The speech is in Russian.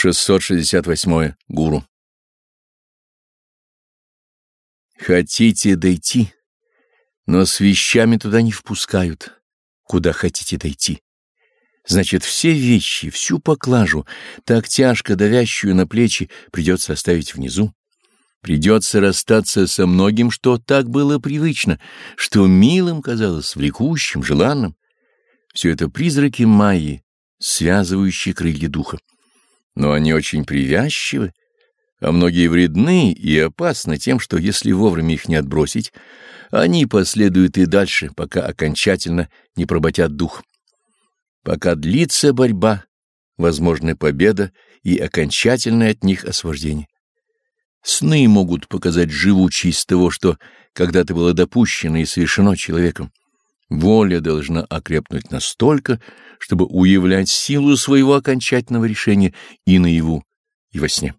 668. Гуру. Хотите дойти, но с вещами туда не впускают, куда хотите дойти. Значит, все вещи, всю поклажу, так тяжко давящую на плечи, придется оставить внизу. Придется расстаться со многим, что так было привычно, что милым казалось, влекущим, желанным. Все это призраки Майи, связывающие крылья духа но они очень привязчивы, а многие вредны и опасны тем, что если вовремя их не отбросить, они последуют и дальше, пока окончательно не проботят дух. Пока длится борьба, возможна победа и окончательное от них освобождение. Сны могут показать живучесть того, что когда-то было допущено и совершено человеком. Воля должна окрепнуть настолько, чтобы уявлять силу своего окончательного решения и наяву, и во сне.